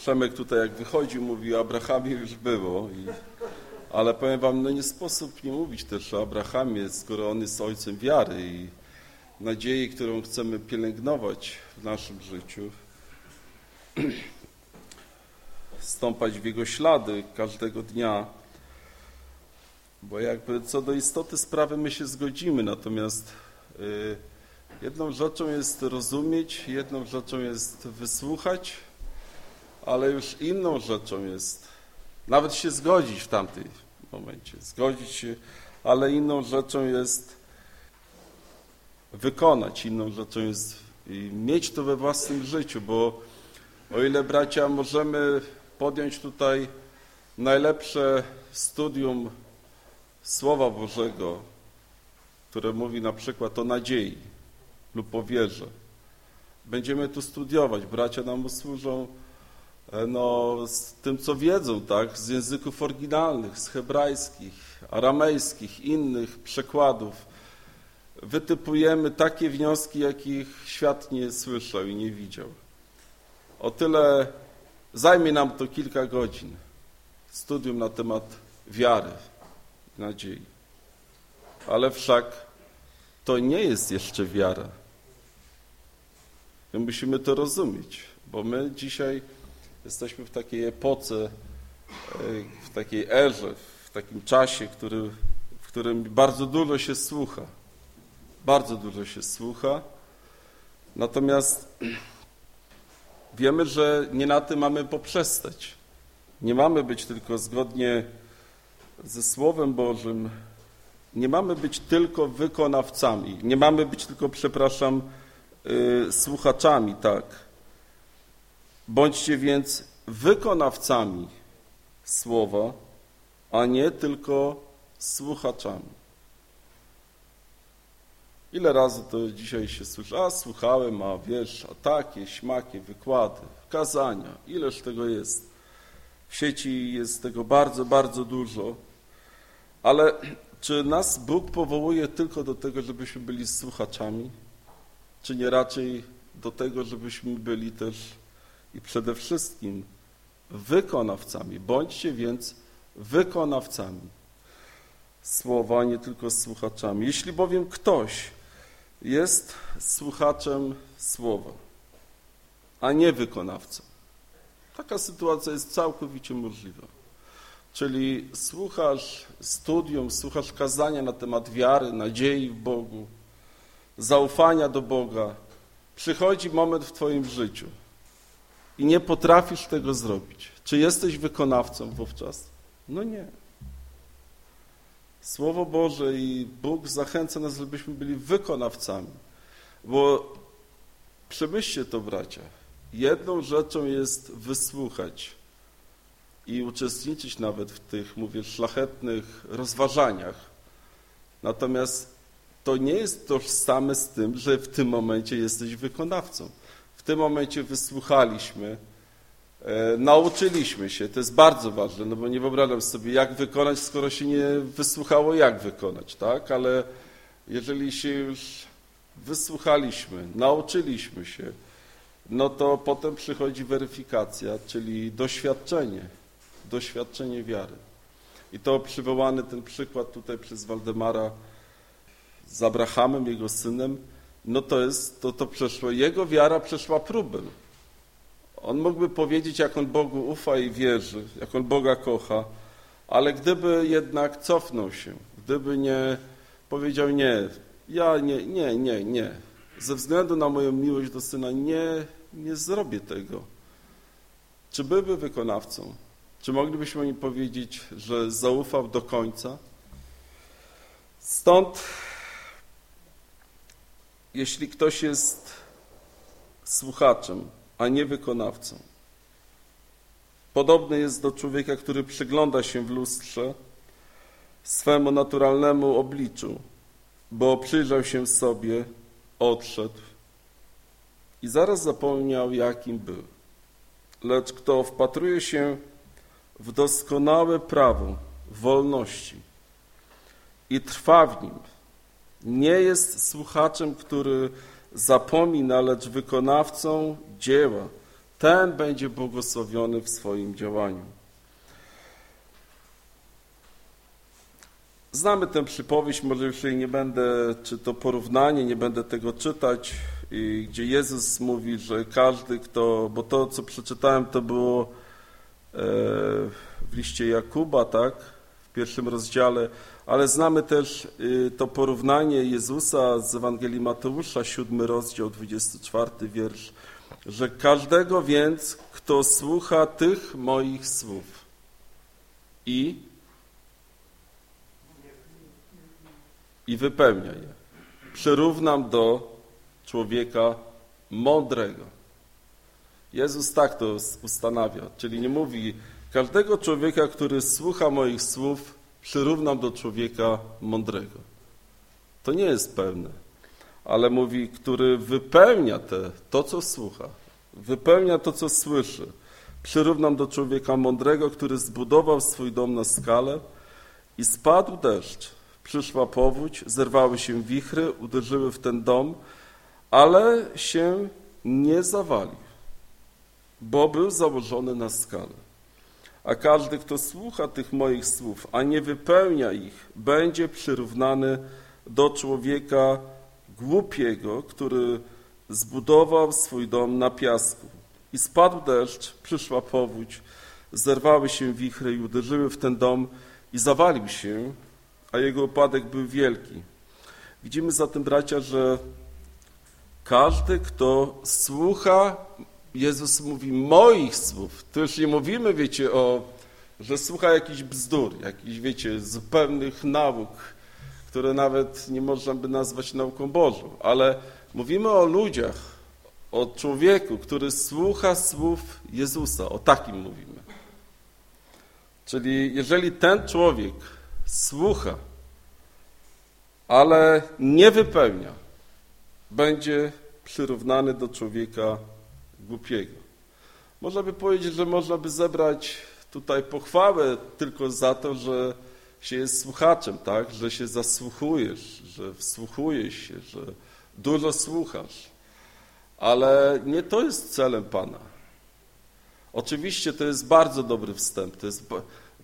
Przemek tutaj jak wychodził, mówił o Abrahamie już było, i, ale powiem wam, no nie sposób nie mówić też o Abrahamie, skoro on jest ojcem wiary i nadziei, którą chcemy pielęgnować w naszym życiu, stąpać w jego ślady każdego dnia, bo jakby co do istoty sprawy my się zgodzimy, natomiast y, jedną rzeczą jest rozumieć, jedną rzeczą jest wysłuchać, ale już inną rzeczą jest nawet się zgodzić w tamtym momencie, zgodzić się, ale inną rzeczą jest wykonać, inną rzeczą jest mieć to we własnym życiu, bo o ile bracia możemy podjąć tutaj najlepsze studium Słowa Bożego, które mówi na przykład o nadziei lub o wierze. Będziemy tu studiować, bracia nam usłużą no, z tym, co wiedzą, tak, z języków oryginalnych, z hebrajskich, aramejskich, innych przekładów. Wytypujemy takie wnioski, jakich świat nie słyszał i nie widział. O tyle zajmie nam to kilka godzin. Studium na temat wiary, nadziei. Ale wszak to nie jest jeszcze wiara. My musimy to rozumieć, bo my dzisiaj jesteśmy w takiej epoce, e, w takiej erze, w takim czasie, który, w którym bardzo dużo się słucha. Bardzo dużo się słucha. Natomiast wiemy, że nie na tym mamy poprzestać. Nie mamy być tylko zgodnie ze Słowem Bożym, nie mamy być tylko wykonawcami, nie mamy być tylko, przepraszam, yy, słuchaczami, tak. Bądźcie więc wykonawcami Słowa, a nie tylko słuchaczami. Ile razy to dzisiaj się słyszy, a słuchałem, a wiesz, a takie, śmakie, wykłady, kazania, ileż tego jest. W sieci jest tego bardzo, bardzo dużo. Ale czy nas Bóg powołuje tylko do tego, żebyśmy byli słuchaczami? Czy nie raczej do tego, żebyśmy byli też i przede wszystkim wykonawcami? Bądźcie więc wykonawcami słowa, nie tylko słuchaczami. Jeśli bowiem ktoś jest słuchaczem słowa, a nie wykonawcą, taka sytuacja jest całkowicie możliwa. Czyli słuchasz studium, słuchasz kazania na temat wiary, nadziei w Bogu, zaufania do Boga. Przychodzi moment w Twoim życiu i nie potrafisz tego zrobić. Czy jesteś wykonawcą wówczas? No nie. Słowo Boże i Bóg zachęca nas, żebyśmy byli wykonawcami. Bo przemyślcie to, bracia. Jedną rzeczą jest wysłuchać i uczestniczyć nawet w tych, mówię, szlachetnych rozważaniach. Natomiast to nie jest tożsame z tym, że w tym momencie jesteś wykonawcą. W tym momencie wysłuchaliśmy, e, nauczyliśmy się, to jest bardzo ważne, no bo nie wyobrażam sobie, jak wykonać, skoro się nie wysłuchało, jak wykonać, tak? Ale jeżeli się już wysłuchaliśmy, nauczyliśmy się, no to potem przychodzi weryfikacja, czyli doświadczenie doświadczenie wiary. I to przywołany ten przykład tutaj przez Waldemara z Abrahamem, jego synem, no to jest, to, to przeszło, jego wiara przeszła próbę. On mógłby powiedzieć, jak on Bogu ufa i wierzy, jak on Boga kocha, ale gdyby jednak cofnął się, gdyby nie powiedział nie, ja nie, nie, nie, nie, ze względu na moją miłość do Syna nie, nie zrobię tego. Czy byłby wykonawcą? Czy moglibyśmy im powiedzieć, że zaufał do końca? Stąd, jeśli ktoś jest słuchaczem, a nie wykonawcą, podobny jest do człowieka, który przygląda się w lustrze swemu naturalnemu obliczu, bo przyjrzał się sobie, odszedł i zaraz zapomniał, jakim był. Lecz kto wpatruje się w doskonałe prawo wolności i trwa w nim. Nie jest słuchaczem, który zapomina, lecz wykonawcą dzieła, ten będzie błogosławiony w swoim działaniu. Znamy tę przypowieść, może już jej nie będę, czy to porównanie, nie będę tego czytać, gdzie Jezus mówi, że każdy, kto, bo to, co przeczytałem, to było e, w liście Jakuba, tak, w pierwszym rozdziale, ale znamy też y, to porównanie Jezusa z Ewangelii Mateusza, siódmy rozdział, 24 wiersz, że każdego więc, kto słucha tych moich słów i i wypełnia je. Przyrównam do człowieka mądrego. Jezus tak to ustanawia, czyli nie mówi każdego człowieka, który słucha moich słów, przyrównam do człowieka mądrego. To nie jest pewne, ale mówi, który wypełnia te, to, co słucha, wypełnia to, co słyszy. Przyrównam do człowieka mądrego, który zbudował swój dom na skalę i spadł deszcz, przyszła powódź, zerwały się wichry, uderzyły w ten dom, ale się nie zawalił, bo był założony na skalę. A każdy, kto słucha tych moich słów, a nie wypełnia ich, będzie przyrównany do człowieka głupiego, który zbudował swój dom na piasku. I spadł deszcz, przyszła powódź, zerwały się wichry i uderzyły w ten dom i zawalił się, a jego upadek był wielki. Widzimy zatem, bracia, że każdy, kto słucha, Jezus mówi moich słów, to już nie mówimy, wiecie, o, że słucha jakichś bzdur, jakichś, wiecie, zupełnych nauk, które nawet nie można by nazwać nauką Bożą, ale mówimy o ludziach, o człowieku, który słucha słów Jezusa, o takim mówimy. Czyli jeżeli ten człowiek słucha, ale nie wypełnia, będzie przyrównany do człowieka głupiego. Można by powiedzieć, że można by zebrać tutaj pochwałę tylko za to, że się jest słuchaczem, tak? że się zasłuchujesz, że wsłuchujesz się, że dużo słuchasz. Ale nie to jest celem Pana. Oczywiście to jest bardzo dobry wstęp, to jest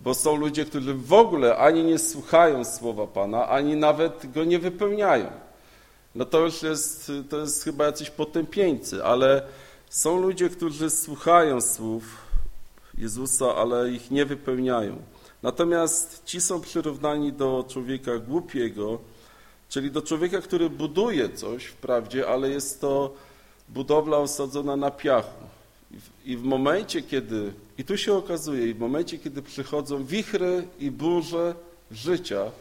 bo są ludzie, którzy w ogóle ani nie słuchają słowa Pana, ani nawet go nie wypełniają. No to już jest, to jest chyba jacyś potępieńcy, ale są ludzie, którzy słuchają słów Jezusa, ale ich nie wypełniają. Natomiast ci są przyrównani do człowieka głupiego, czyli do człowieka, który buduje coś wprawdzie, ale jest to budowla osadzona na piachu. I w momencie, kiedy, i tu się okazuje, i w momencie, kiedy przychodzą wichry i burze życia,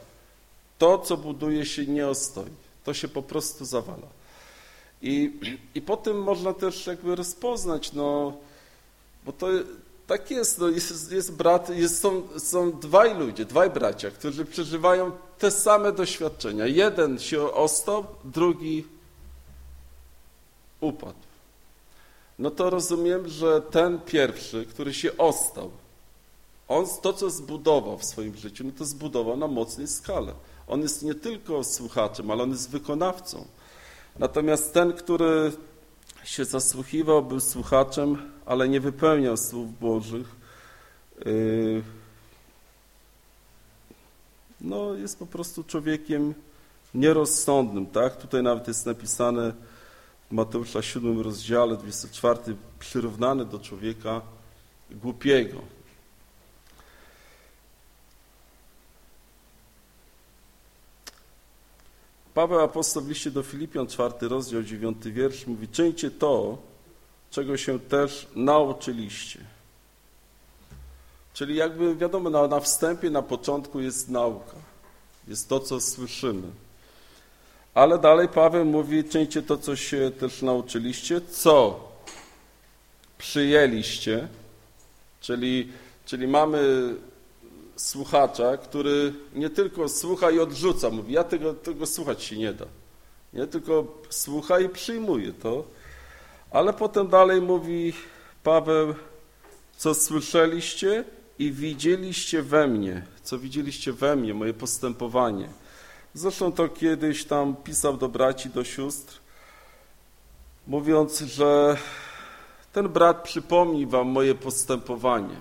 to, co buduje się, nie ostoi. To się po prostu zawala. I, i po tym można też jakby rozpoznać, no, bo to tak jest, no, jest, jest brat, jest, są, są dwaj ludzie, dwaj bracia, którzy przeżywają te same doświadczenia. Jeden się ostał, drugi upadł no to rozumiem, że ten pierwszy, który się ostał, on to, co zbudował w swoim życiu, no to zbudował na mocnej skale. On jest nie tylko słuchaczem, ale on jest wykonawcą. Natomiast ten, który się zasłuchiwał, był słuchaczem, ale nie wypełniał słów Bożych, yy, no jest po prostu człowiekiem nierozsądnym, tak? Tutaj nawet jest napisane, w Mateusza 7 rozdziale 24 przyrównany do człowieka głupiego. Paweł apostoł w liście do Filipian, 4 rozdział, 9 wiersz mówi, czyńcie to, czego się też nauczyliście. Czyli jakby wiadomo, na, na wstępie, na początku jest nauka. Jest to, co słyszymy. Ale dalej Paweł mówi, czyńcie to, co się też nauczyliście, co przyjęliście, czyli, czyli mamy słuchacza, który nie tylko słucha i odrzuca, mówi, ja tego, tego słuchać się nie da. Nie tylko słucha i przyjmuje to, ale potem dalej mówi Paweł, co słyszeliście i widzieliście we mnie, co widzieliście we mnie, moje postępowanie – Zresztą to kiedyś tam pisał do braci, do sióstr, mówiąc, że ten brat przypomni wam moje postępowanie.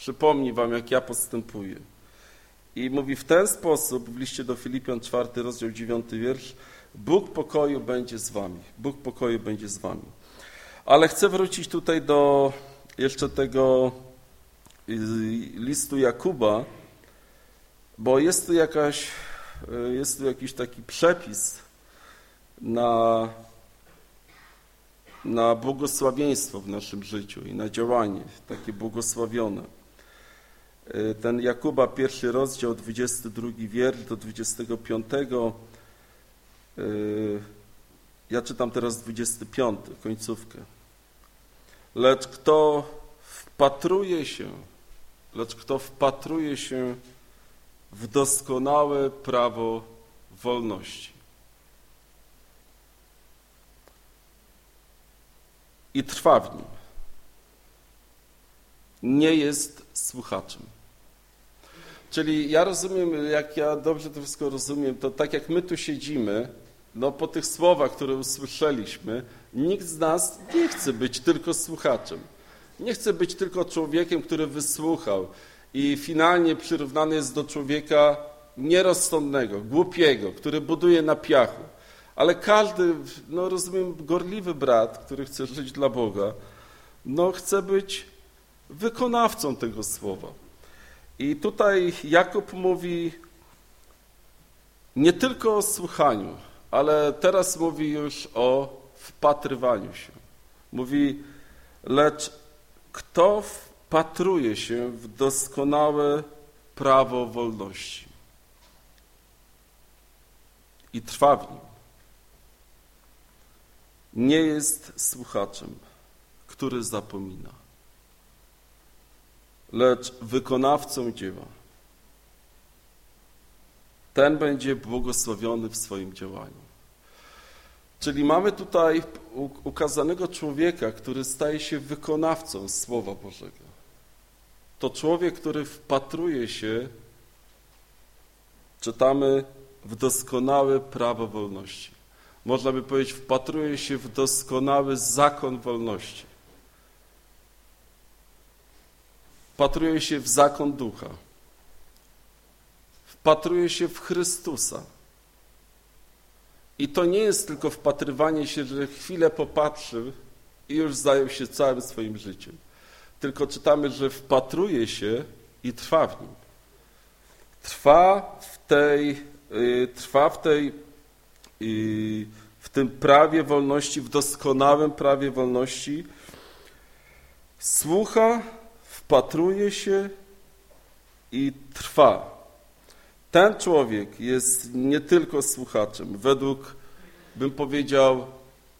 Przypomni wam, jak ja postępuję. I mówi w ten sposób w liście do Filipian 4, rozdział 9 wiersz, Bóg pokoju będzie z wami. Bóg pokoju będzie z wami. Ale chcę wrócić tutaj do jeszcze tego y, listu Jakuba, bo jest tu jakaś, y, jest tu jakiś taki przepis na, na błogosławieństwo w naszym życiu i na działanie takie błogosławione. Y, ten Jakuba, pierwszy rozdział, 22 wiersz do 25. Ja czytam teraz 25, końcówkę. Lecz kto wpatruje się, lecz kto wpatruje się w doskonałe prawo wolności i trwa w nim, nie jest słuchaczem. Czyli ja rozumiem, jak ja dobrze to wszystko rozumiem, to tak jak my tu siedzimy, no po tych słowach, które usłyszeliśmy, nikt z nas nie chce być tylko słuchaczem. Nie chce być tylko człowiekiem, który wysłuchał i finalnie przyrównany jest do człowieka nierozsądnego, głupiego, który buduje na piachu. Ale każdy, no rozumiem, gorliwy brat, który chce żyć dla Boga, no chce być wykonawcą tego słowa. I tutaj Jakub mówi nie tylko o słuchaniu, ale teraz mówi już o wpatrywaniu się. Mówi, lecz kto wpatruje się w doskonałe prawo wolności? I trwa w nim, nie jest słuchaczem, który zapomina, lecz wykonawcą dzieła. Ten będzie błogosławiony w swoim działaniu. Czyli mamy tutaj ukazanego człowieka, który staje się wykonawcą Słowa Bożego. To człowiek, który wpatruje się, czytamy, w doskonałe prawo wolności. Można by powiedzieć, wpatruje się w doskonały zakon wolności. Wpatruje się w zakon ducha. Wpatruje się w Chrystusa i to nie jest tylko wpatrywanie się, że chwilę popatrzył i już zajął się całym swoim życiem. Tylko czytamy, że wpatruje się i trwa w nim. Trwa w tej, y, trwa w tej, y, w tym prawie wolności, w doskonałym prawie wolności. Słucha, wpatruje się i trwa. Ten człowiek jest nie tylko słuchaczem, według, bym powiedział,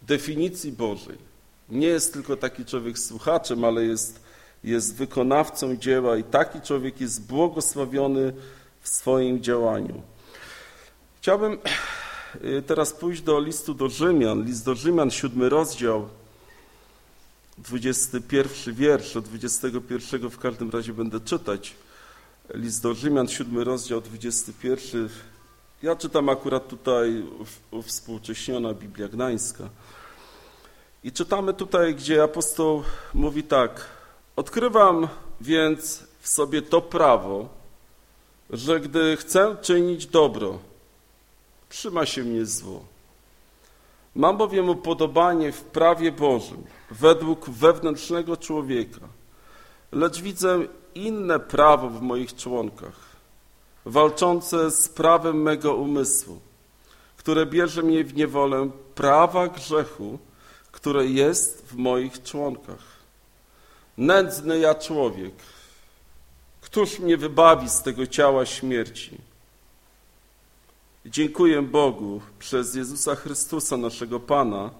definicji Bożej. Nie jest tylko taki człowiek słuchaczem, ale jest, jest wykonawcą dzieła i taki człowiek jest błogosławiony w swoim działaniu. Chciałbym y, teraz pójść do listu do Rzymian. List do Rzymian, siódmy rozdział, 21 wiersz, od 21 w każdym razie będę czytać. List do Rzymian, 7 rozdział, 21. Ja czytam akurat tutaj uwspółcześniona Biblia Gdańska. I czytamy tutaj, gdzie apostoł mówi tak. Odkrywam więc w sobie to prawo, że gdy chcę czynić dobro, trzyma się mnie zło. Mam bowiem upodobanie w prawie Bożym według wewnętrznego człowieka, lecz widzę inne prawo w moich członkach, walczące z prawem mego umysłu, które bierze mnie w niewolę prawa grzechu, które jest w moich członkach. Nędzny ja człowiek, któż mnie wybawi z tego ciała śmierci? Dziękuję Bogu przez Jezusa Chrystusa, naszego Pana.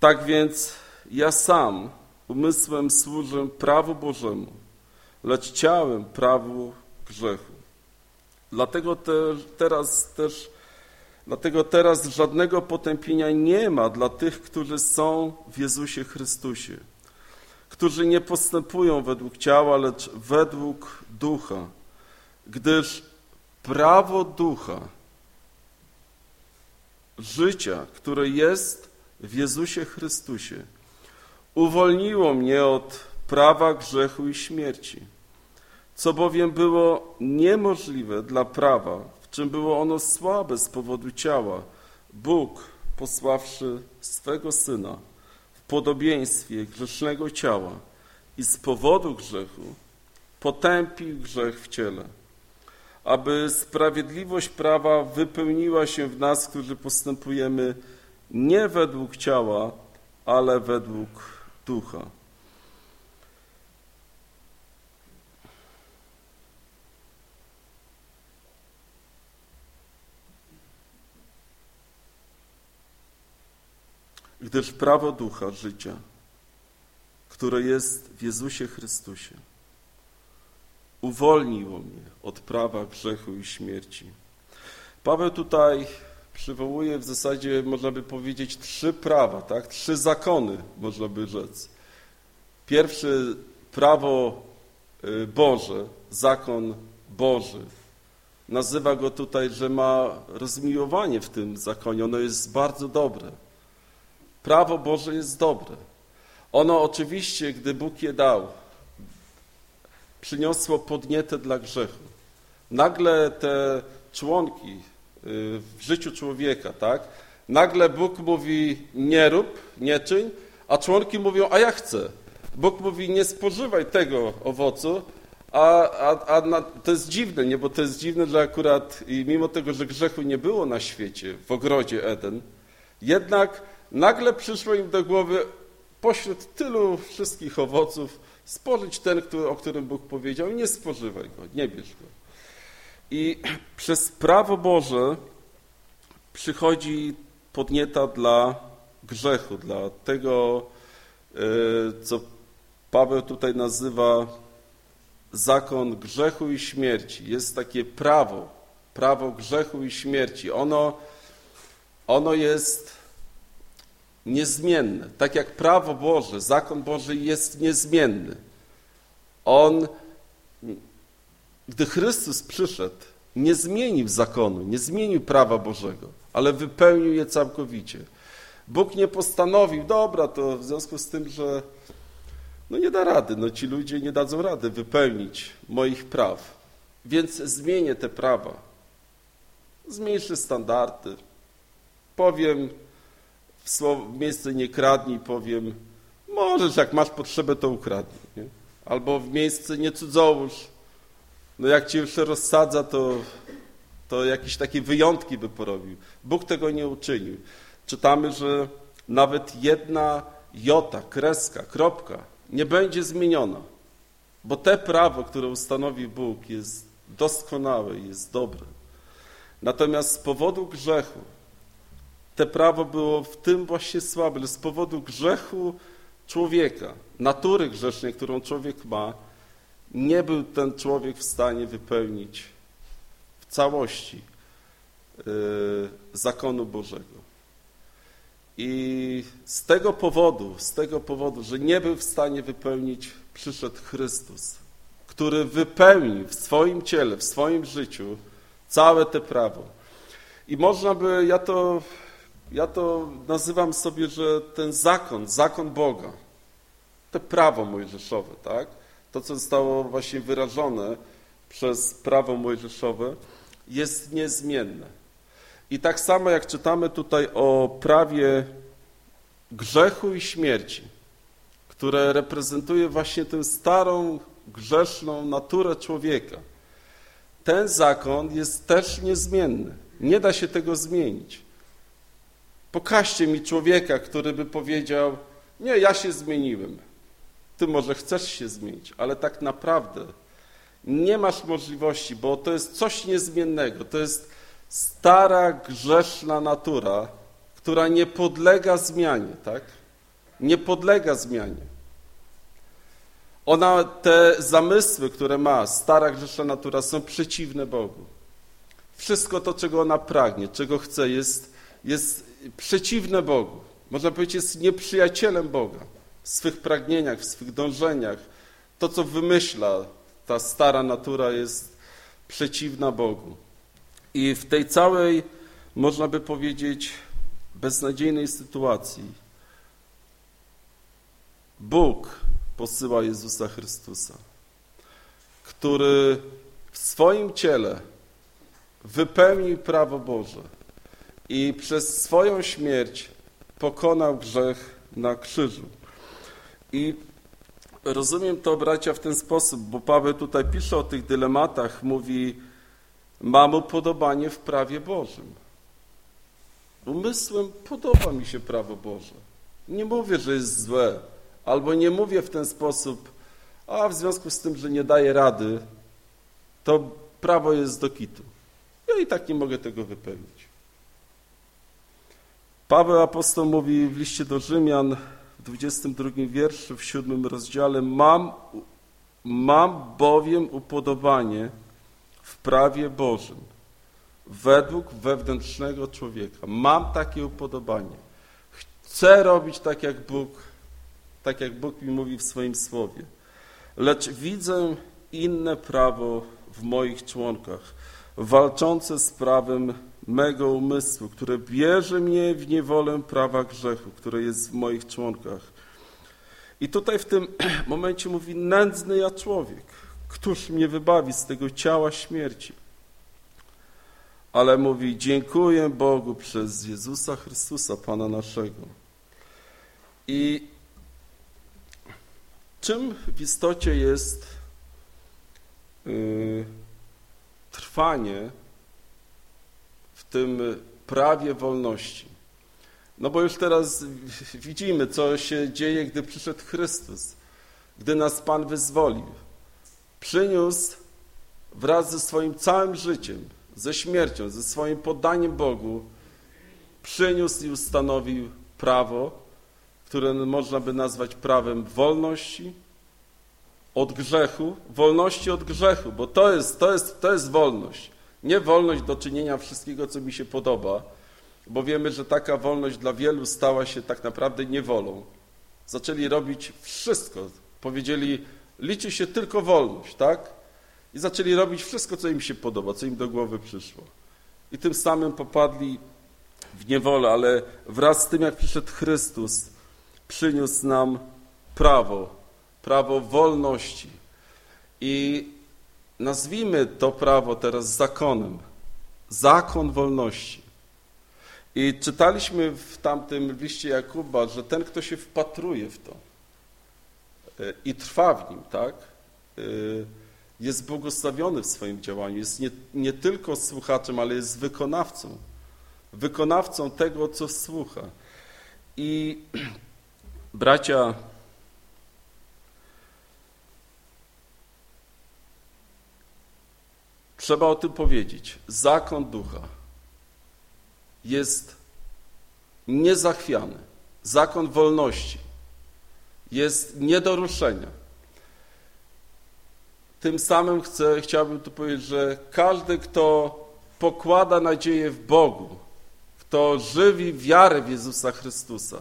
Tak więc ja sam umysłem służę prawu Bożemu, lecz ciałem prawu grzechu. Dlatego te, teraz też Dlatego teraz żadnego potępienia nie ma dla tych, którzy są w Jezusie Chrystusie, którzy nie postępują według ciała, lecz według ducha, gdyż prawo ducha życia, które jest w Jezusie Chrystusie, uwolniło mnie od prawa grzechu i śmierci. Co bowiem było niemożliwe dla prawa, w czym było ono słabe z powodu ciała, Bóg, posławszy swego Syna w podobieństwie grzesznego ciała i z powodu grzechu, potępił grzech w ciele, aby sprawiedliwość prawa wypełniła się w nas, którzy postępujemy nie według ciała, ale według ducha. Gdyż prawo ducha życia, które jest w Jezusie Chrystusie, uwolniło mnie od prawa grzechu i śmierci. Paweł tutaj przywołuje w zasadzie, można by powiedzieć, trzy prawa, tak? trzy zakony, można by rzec. Pierwszy prawo y, Boże, zakon Boży. Nazywa go tutaj, że ma rozmiłowanie w tym zakonie. Ono jest bardzo dobre. Prawo Boże jest dobre. Ono oczywiście, gdy Bóg je dał, przyniosło podnietę dla grzechu. Nagle te członki y, w życiu człowieka, tak? Nagle Bóg mówi nie rób, nie czyń, a członki mówią, a ja chcę. Bóg mówi nie spożywaj tego owocu, a, a, a na, to jest dziwne, nie? bo to jest dziwne, że akurat i mimo tego, że grzechu nie było na świecie, w ogrodzie Eden, jednak nagle przyszło im do głowy pośród tylu wszystkich owoców spożyć ten, który, o którym Bóg powiedział, nie spożywaj go, nie bierz go. I przez prawo Boże przychodzi podnieta dla grzechu, dla tego, e, co Paweł tutaj nazywa zakon grzechu i śmierci. Jest takie prawo, prawo grzechu i śmierci. Ono, ono jest niezmienne. Tak jak prawo Boże, zakon Boży jest niezmienny. On, gdy Chrystus przyszedł, nie zmienił zakonu, nie zmienił prawa Bożego, ale wypełnił je całkowicie. Bóg nie postanowił, dobra, to w związku z tym, że no nie da rady, no ci ludzie nie dadzą rady wypełnić moich praw, więc zmienię te prawa. Zmniejszę standardy. Powiem, w, miejsce nie kradnij powiem, możesz, jak masz potrzebę, to ukradnij. Nie? Albo w miejsce nie cudzołóż. No jak cię już rozsadza, to, to jakieś takie wyjątki by porobił. Bóg tego nie uczynił. Czytamy, że nawet jedna jota, kreska, kropka nie będzie zmieniona, bo te prawo, które ustanowi Bóg jest doskonałe, jest dobre. Natomiast z powodu grzechu te prawo było w tym właśnie słabe, z powodu grzechu człowieka, natury grzesznej, którą człowiek ma, nie był ten człowiek w stanie wypełnić w całości yy, zakonu Bożego. I z tego powodu, z tego powodu, że nie był w stanie wypełnić, przyszedł Chrystus, który wypełnił w swoim ciele, w swoim życiu całe te prawo. I można by, ja to ja to nazywam sobie, że ten zakon, zakon Boga, to prawo mojżeszowe, tak? To, co zostało właśnie wyrażone przez prawo mojżeszowe, jest niezmienne. I tak samo jak czytamy tutaj o prawie grzechu i śmierci, które reprezentuje właśnie tę starą, grzeszną naturę człowieka, ten zakon jest też niezmienny. Nie da się tego zmienić. Pokażcie mi człowieka, który by powiedział, nie, ja się zmieniłem. Ty może chcesz się zmienić, ale tak naprawdę nie masz możliwości, bo to jest coś niezmiennego. To jest stara, grzeszna natura, która nie podlega zmianie, tak? Nie podlega zmianie. Ona, te zamysły, które ma stara, grzeszna natura są przeciwne Bogu. Wszystko to, czego ona pragnie, czego chce, jest, jest przeciwne Bogu. Można powiedzieć, jest nieprzyjacielem Boga w swych pragnieniach, w swych dążeniach. To, co wymyśla ta stara natura jest przeciwna Bogu. I w tej całej, można by powiedzieć, beznadziejnej sytuacji Bóg posyła Jezusa Chrystusa, który w swoim ciele wypełnił prawo Boże i przez swoją śmierć pokonał grzech na krzyżu. I rozumiem to, bracia, w ten sposób, bo Paweł tutaj pisze o tych dylematach, mówi, mam upodobanie w prawie Bożym. Umysłem podoba mi się prawo Boże. Nie mówię, że jest złe, albo nie mówię w ten sposób, a w związku z tym, że nie daję rady, to prawo jest do kitu. Ja i tak nie mogę tego wypełnić. Paweł apostoł mówi w liście do Rzymian w 22 wierszu, w 7 rozdziale mam, mam bowiem upodobanie w prawie Bożym według wewnętrznego człowieka. Mam takie upodobanie. Chcę robić tak, jak Bóg, tak jak Bóg mi mówi w swoim słowie. Lecz widzę inne prawo w moich członkach, walczące z prawem mego umysłu, które bierze mnie w niewolę prawa grzechu, które jest w moich członkach. I tutaj w tym momencie mówi nędzny ja człowiek, któż mnie wybawi z tego ciała śmierci. Ale mówi dziękuję Bogu przez Jezusa Chrystusa, Pana naszego. I czym w istocie jest yy, trwanie tym prawie wolności. No bo już teraz widzimy, co się dzieje, gdy przyszedł Chrystus, gdy nas Pan wyzwolił. Przyniósł wraz ze swoim całym życiem, ze śmiercią, ze swoim poddaniem Bogu, przyniósł i ustanowił prawo, które można by nazwać prawem wolności od grzechu, wolności od grzechu, bo to jest, to jest, to jest wolność. Nie wolność do czynienia wszystkiego, co mi się podoba, bo wiemy, że taka wolność dla wielu stała się tak naprawdę niewolą. Zaczęli robić wszystko. Powiedzieli, liczy się tylko wolność, tak? I zaczęli robić wszystko, co im się podoba, co im do głowy przyszło. I tym samym popadli w niewolę, ale wraz z tym, jak przyszedł Chrystus, przyniósł nam prawo, prawo wolności. I nazwijmy to prawo teraz zakonem. Zakon wolności. I czytaliśmy w tamtym liście Jakuba, że ten, kto się wpatruje w to e, i trwa w nim, tak, e, jest błogosławiony w swoim działaniu. Jest nie, nie tylko słuchaczem, ale jest wykonawcą. Wykonawcą tego, co słucha. I bracia, Trzeba o tym powiedzieć. Zakon ducha jest niezachwiany. Zakon wolności jest nie do ruszenia. Tym samym chcę, chciałbym tu powiedzieć, że każdy, kto pokłada nadzieję w Bogu, kto żywi wiarę w Jezusa Chrystusa,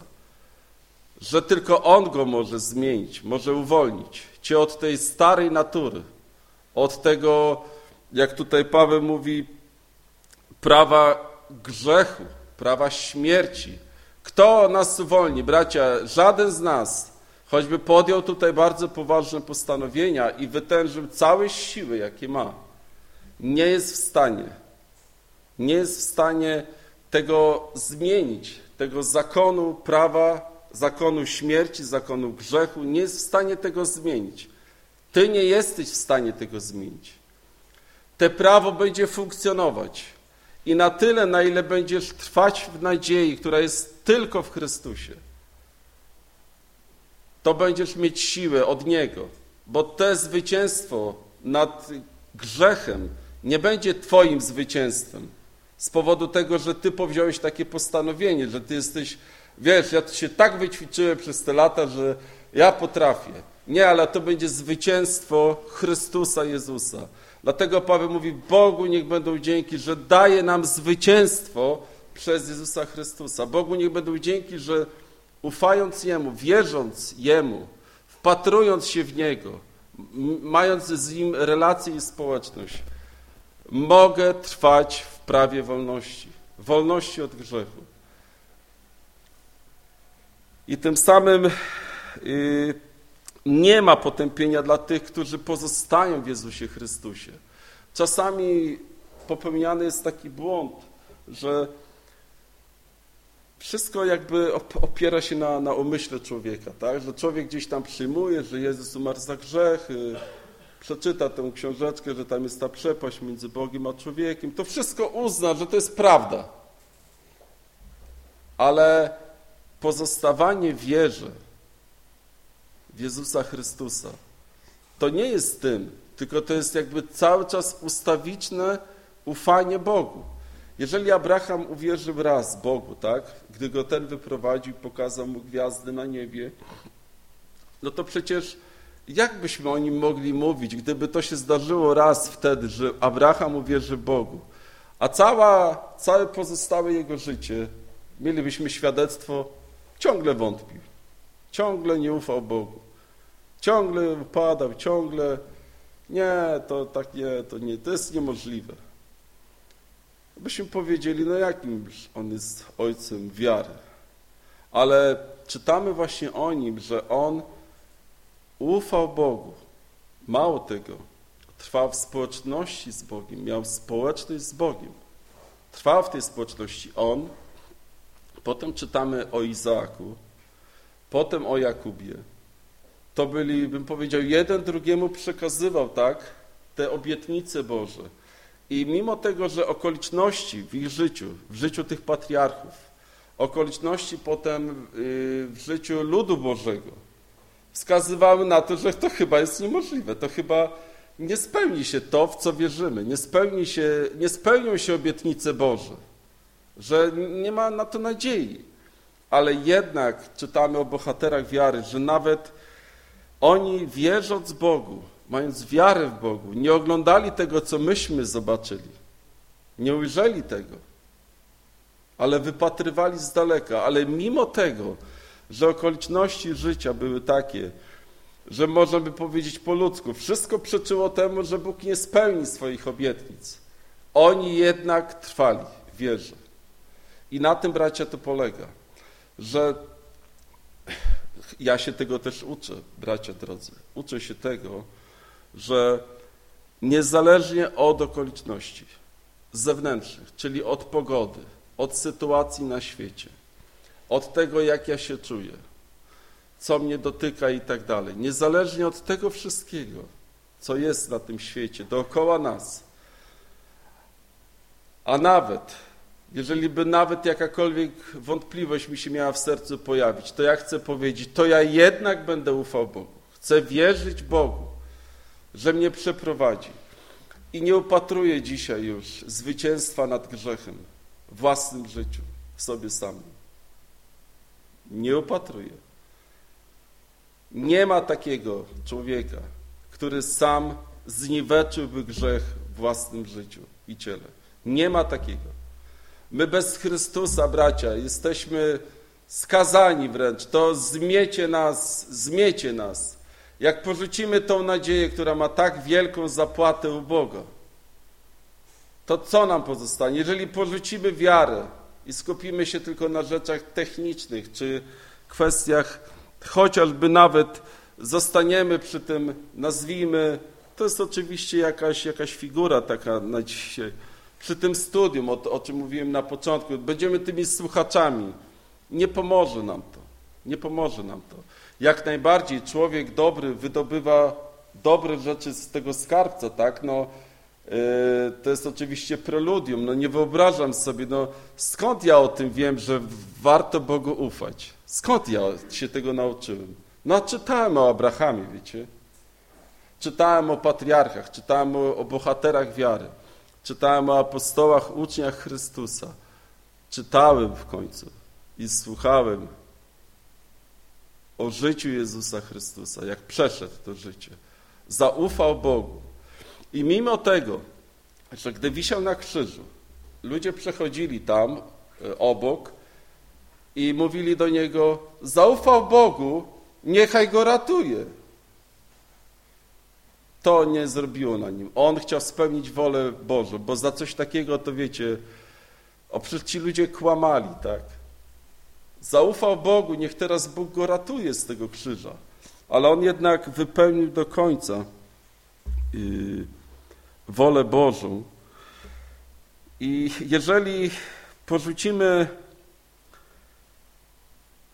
że tylko On go może zmienić, może uwolnić cię od tej starej natury, od tego jak tutaj Paweł mówi, prawa grzechu, prawa śmierci. Kto nas uwolni? Bracia, żaden z nas, choćby podjął tutaj bardzo poważne postanowienia i wytężył całe siły, jakie ma, nie jest w stanie, nie jest w stanie tego zmienić, tego zakonu prawa, zakonu śmierci, zakonu grzechu, nie jest w stanie tego zmienić. Ty nie jesteś w stanie tego zmienić te prawo będzie funkcjonować. I na tyle, na ile będziesz trwać w nadziei, która jest tylko w Chrystusie, to będziesz mieć siłę od Niego, bo to zwycięstwo nad grzechem nie będzie Twoim zwycięstwem z powodu tego, że Ty powziąłeś takie postanowienie, że Ty jesteś, wiesz, ja się tak wyćwiczyłem przez te lata, że ja potrafię. Nie, ale to będzie zwycięstwo Chrystusa Jezusa. Dlatego Paweł mówi, Bogu niech będą dzięki, że daje nam zwycięstwo przez Jezusa Chrystusa. Bogu niech będą dzięki, że ufając Jemu, wierząc Jemu, wpatrując się w Niego, mając z Nim relację i społeczność, mogę trwać w prawie wolności, wolności od grzechu. I tym samym y, nie ma potępienia dla tych, którzy pozostają w Jezusie Chrystusie. Czasami popełniany jest taki błąd, że wszystko jakby opiera się na, na umyśle człowieka, tak? że człowiek gdzieś tam przyjmuje, że Jezus umarł za grzechy, przeczyta tę książeczkę, że tam jest ta przepaść między Bogiem a człowiekiem, to wszystko uzna, że to jest prawda. Ale pozostawanie wierze w Jezusa Chrystusa to nie jest tym, tylko to jest jakby cały czas ustawiczne ufanie Bogu. Jeżeli Abraham uwierzył raz Bogu, tak, gdy go ten wyprowadził, pokazał mu gwiazdy na niebie, no to przecież jak byśmy o nim mogli mówić, gdyby to się zdarzyło raz wtedy, że Abraham uwierzy Bogu, a cała, całe pozostałe jego życie mielibyśmy świadectwo, ciągle wątpił, ciągle nie ufał Bogu, ciągle upadał, ciągle nie, to tak nie, to nie, to jest niemożliwe. Byśmy powiedzieli, no jakim on jest ojcem wiary. Ale czytamy właśnie o nim, że on ufał Bogu. Mało tego, trwał w społeczności z Bogiem, miał społeczność z Bogiem. Trwał w tej społeczności on. Potem czytamy o Izaaku, potem o Jakubie. To byli, bym powiedział, jeden drugiemu przekazywał, tak, te obietnice Boże. I mimo tego, że okoliczności w ich życiu, w życiu tych patriarchów, okoliczności potem y, w życiu ludu Bożego wskazywały na to, że to chyba jest niemożliwe, to chyba nie spełni się to, w co wierzymy, nie, spełni się, nie spełnią się obietnice Boże, że nie ma na to nadziei. Ale jednak czytamy o bohaterach wiary, że nawet oni wierząc Bogu, mając wiarę w Bogu, nie oglądali tego, co myśmy zobaczyli. Nie ujrzeli tego, ale wypatrywali z daleka. Ale mimo tego, że okoliczności życia były takie, że można by powiedzieć po ludzku, wszystko przeczyło temu, że Bóg nie spełni swoich obietnic. Oni jednak trwali w wierze. I na tym, bracia, to polega, że ja się tego też uczę, bracia drodzy. Uczę się tego, że niezależnie od okoliczności zewnętrznych, czyli od pogody, od sytuacji na świecie, od tego, jak ja się czuję, co mnie dotyka i tak dalej, niezależnie od tego wszystkiego, co jest na tym świecie, dookoła nas, a nawet, jeżeli by nawet jakakolwiek wątpliwość mi się miała w sercu pojawić, to ja chcę powiedzieć, to ja jednak będę ufał Bogu. Chcę wierzyć Bogu, że mnie przeprowadzi. I nie upatruję dzisiaj już zwycięstwa nad grzechem w własnym życiu, w sobie samym. Nie upatruję. Nie ma takiego człowieka, który sam zniweczyłby grzech w własnym życiu i ciele. Nie ma takiego. My bez Chrystusa, bracia, jesteśmy skazani wręcz. To zmiecie nas, zmiecie nas jak porzucimy tą nadzieję, która ma tak wielką zapłatę u Boga, to co nam pozostanie? Jeżeli porzucimy wiarę i skupimy się tylko na rzeczach technicznych, czy kwestiach chociażby nawet zostaniemy przy tym, nazwijmy, to jest oczywiście jakaś, jakaś figura taka na dzisiaj, przy tym studium, o, o czym mówiłem na początku, będziemy tymi słuchaczami, nie pomoże nam to, nie pomoże nam to. Jak najbardziej człowiek dobry wydobywa dobre rzeczy z tego skarbca, tak, no yy, to jest oczywiście preludium, no nie wyobrażam sobie, no skąd ja o tym wiem, że warto Bogu ufać? Skąd ja się tego nauczyłem? No czytałem o Abrahamie, wiecie, czytałem o patriarchach, czytałem o, o bohaterach wiary, czytałem o apostołach, uczniach Chrystusa, czytałem w końcu i słuchałem o życiu Jezusa Chrystusa, jak przeszedł to życie. Zaufał Bogu. I mimo tego, że gdy wisiał na krzyżu, ludzie przechodzili tam e, obok i mówili do niego: Zaufał Bogu, niechaj go ratuje. To nie zrobiło na nim. On chciał spełnić wolę Bożą, bo za coś takiego to wiecie, o przecież ci ludzie kłamali, tak? Zaufał Bogu, niech teraz Bóg go ratuje z tego krzyża. Ale on jednak wypełnił do końca yy, wolę Bożą. I jeżeli porzucimy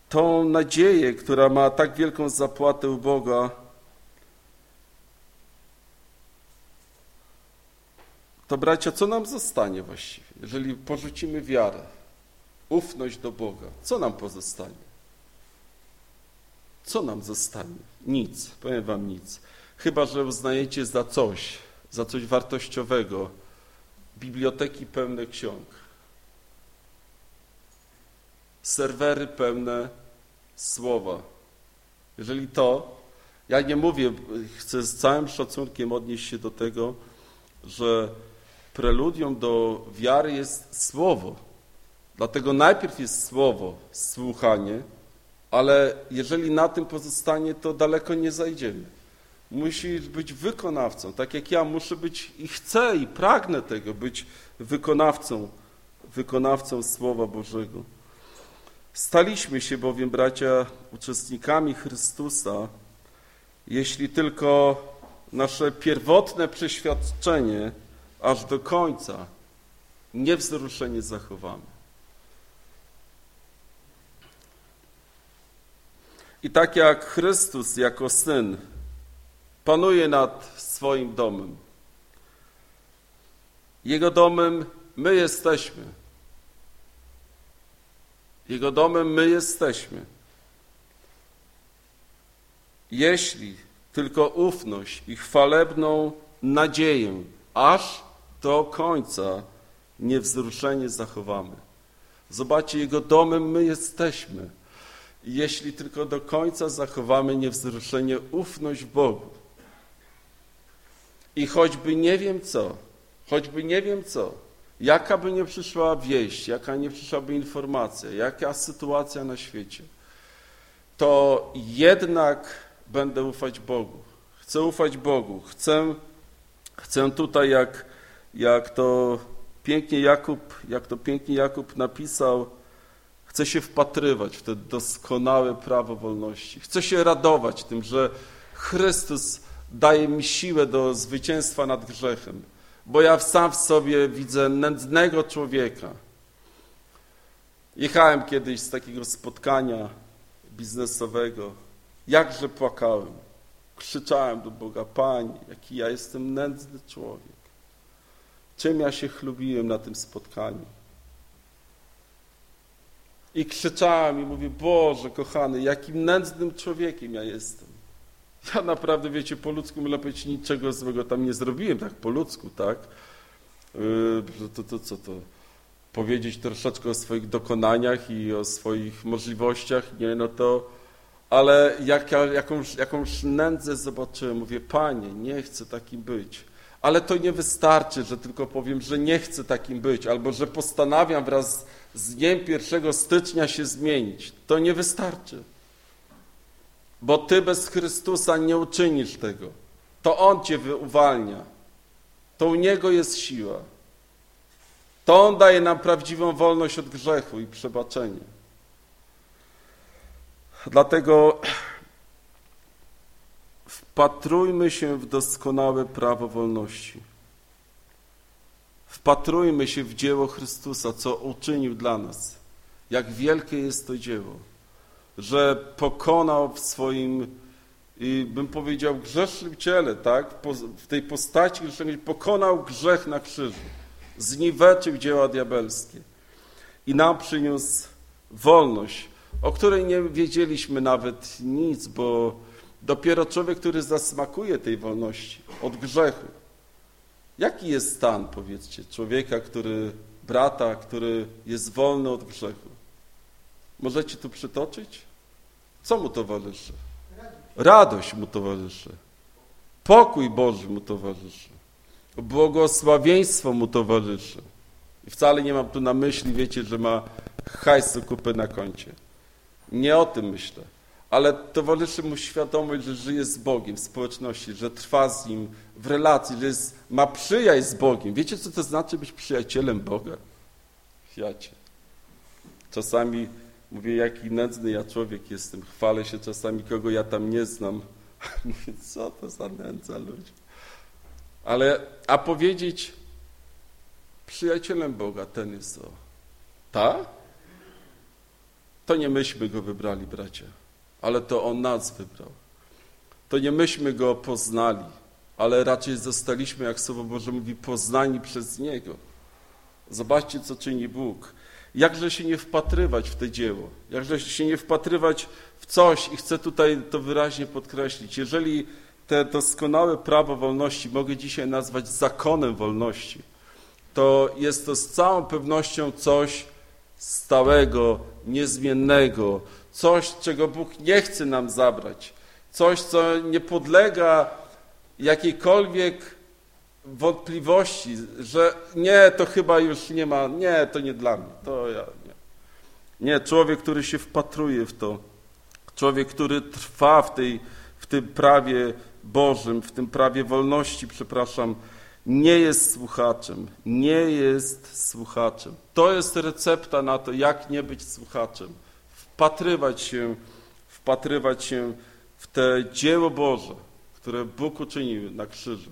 tą nadzieję, która ma tak wielką zapłatę u Boga, to bracia, co nam zostanie właściwie, jeżeli porzucimy wiarę, ufność do Boga? Co nam pozostanie? Co nam zostanie? Nic, powiem wam nic. Chyba, że uznajecie za coś, za coś wartościowego, biblioteki pełne ksiąg, serwery pełne słowa. Jeżeli to, ja nie mówię, chcę z całym szacunkiem odnieść się do tego, że preludium do wiary jest słowo. Dlatego najpierw jest słowo, słuchanie, ale jeżeli na tym pozostanie, to daleko nie zajdziemy. Musisz być wykonawcą, tak jak ja muszę być i chcę i pragnę tego, być wykonawcą, wykonawcą Słowa Bożego. Staliśmy się bowiem, bracia, uczestnikami Chrystusa, jeśli tylko nasze pierwotne przeświadczenie aż do końca niewzruszenie zachowamy. I tak jak Chrystus jako Syn panuje nad swoim domem, Jego domem my jesteśmy. Jego domem my jesteśmy. Jeśli tylko ufność i chwalebną nadzieję aż do końca niewzruszenie zachowamy. Zobaczcie, Jego domem my jesteśmy. Jeśli tylko do końca zachowamy niewzruszenie ufność Bogu. I choćby nie wiem co, choćby nie wiem co, jaka by nie przyszła wieść, jaka nie przyszłaby informacja, jaka sytuacja na świecie, to jednak będę ufać Bogu. Chcę ufać Bogu. Chcę, chcę tutaj, jak, jak to pięknie Jakub, jak to pięknie Jakub napisał, chcę się wpatrywać w to doskonałe prawo wolności. Chcę się radować tym, że Chrystus daje mi siłę do zwycięstwa nad grzechem, bo ja sam w sobie widzę nędznego człowieka. Jechałem kiedyś z takiego spotkania biznesowego, jakże płakałem, krzyczałem do Boga, Panie, jaki ja jestem nędzny człowiek. Czym ja się chlubiłem na tym spotkaniu? I krzyczałem i mówię, Boże kochany, jakim nędznym człowiekiem ja jestem. Ja naprawdę, wiecie, po ludzku lepiej niczego złego tam nie zrobiłem, tak po ludzku, tak? Yy, to, to co to? Powiedzieć troszeczkę o swoich dokonaniach i o swoich możliwościach, nie, no to... Ale jak ja jakąś, jakąś nędzę zobaczyłem, mówię, Panie, nie chcę takim być. Ale to nie wystarczy, że tylko powiem, że nie chcę takim być, albo że postanawiam wraz z dniem 1 stycznia się zmienić. To nie wystarczy bo Ty bez Chrystusa nie uczynisz tego. To On Cię uwalnia. To u Niego jest siła. To On daje nam prawdziwą wolność od grzechu i przebaczenie. Dlatego wpatrujmy się w doskonałe prawo wolności. Wpatrujmy się w dzieło Chrystusa, co uczynił dla nas. Jak wielkie jest to dzieło że pokonał w swoim, bym powiedział, grzesznym ciele, tak? w tej postaci grzesznej, pokonał grzech na krzyżu, zniweczył dzieła diabelskie i nam przyniósł wolność, o której nie wiedzieliśmy nawet nic, bo dopiero człowiek, który zasmakuje tej wolności od grzechu, jaki jest stan, powiedzcie, człowieka, który, brata, który jest wolny od grzechu? Możecie tu przytoczyć? Co mu towarzyszy? Radość mu towarzyszy. Pokój Boży mu towarzyszy. Błogosławieństwo mu towarzyszy. I wcale nie mam tu na myśli, wiecie, że ma hajsu kupy na koncie. Nie o tym myślę. Ale towarzyszy mu świadomość, że żyje z Bogiem w społeczności, że trwa z Nim w relacji, że jest, ma przyjaźń z Bogiem. Wiecie, co to znaczy być przyjacielem Boga? Wiecie. Czasami Mówię, jaki nędzny ja człowiek jestem. Chwalę się czasami, kogo ja tam nie znam. Mówię, co to za nędza ludzie. Ale, a powiedzieć, przyjacielem Boga ten jest to. Tak? To nie myśmy go wybrali, bracia, ale to on nas wybrał. To nie myśmy go poznali, ale raczej zostaliśmy, jak Słowo Boże mówi, poznani przez Niego. Zobaczcie, co czyni Bóg. Jakże się nie wpatrywać w te dzieło, jakże się nie wpatrywać w coś i chcę tutaj to wyraźnie podkreślić. Jeżeli te doskonałe prawo wolności mogę dzisiaj nazwać zakonem wolności, to jest to z całą pewnością coś stałego, niezmiennego, coś, czego Bóg nie chce nam zabrać, coś, co nie podlega jakiejkolwiek wątpliwości, że nie, to chyba już nie ma, nie, to nie dla mnie, to ja nie. Nie, człowiek, który się wpatruje w to, człowiek, który trwa w, tej, w tym prawie Bożym, w tym prawie wolności, przepraszam, nie jest słuchaczem, nie jest słuchaczem. To jest recepta na to, jak nie być słuchaczem. Wpatrywać się, wpatrywać się w te dzieło Boże, które Bóg uczynił na krzyżu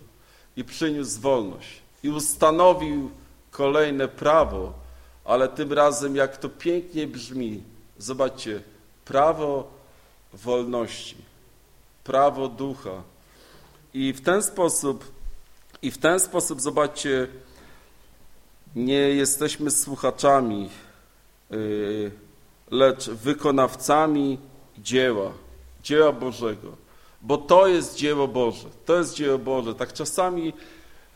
i przyniósł wolność i ustanowił kolejne prawo, ale tym razem, jak to pięknie brzmi, zobaczcie, prawo wolności, prawo ducha. I w ten sposób, i w ten sposób, zobaczcie, nie jesteśmy słuchaczami, yy, lecz wykonawcami dzieła, dzieła Bożego bo to jest dzieło Boże, to jest dzieło Boże. Tak czasami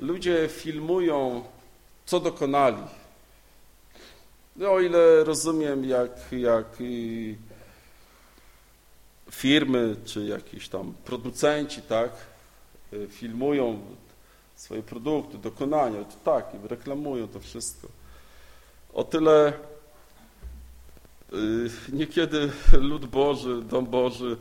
ludzie filmują, co dokonali. No, o ile rozumiem, jak, jak firmy czy jakieś tam producenci, tak, filmują swoje produkty, dokonania, to tak, reklamują to wszystko. O tyle y, niekiedy lud Boży, dom Boży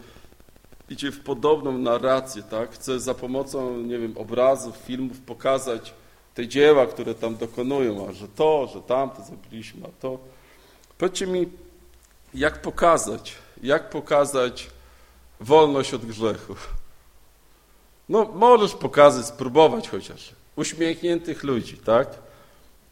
idzie w podobną narrację, tak? Chce za pomocą, nie wiem, obrazów, filmów pokazać te dzieła, które tam dokonują, a że to, że tamto zrobiliśmy, a to. Powiedzcie mi, jak pokazać, jak pokazać wolność od grzechu? No, możesz pokazać, spróbować chociaż. Uśmiechniętych ludzi, tak?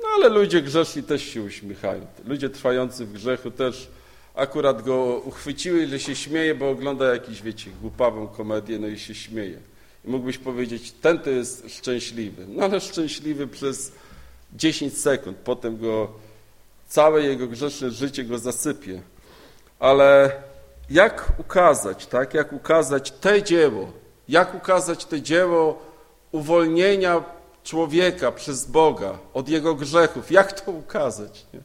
No, ale ludzie grzeszni też się uśmiechają. Ludzie trwający w grzechu też akurat go uchwyciły, że się śmieje, bo ogląda jakiś, wiecie, głupawą komedię, no i się śmieje. I mógłbyś powiedzieć, ten to jest szczęśliwy. No ale szczęśliwy przez 10 sekund, potem go, całe jego grzeszne życie go zasypie. Ale jak ukazać, tak, jak ukazać te dzieło, jak ukazać te dzieło uwolnienia człowieka przez Boga od jego grzechów, jak to ukazać, nie?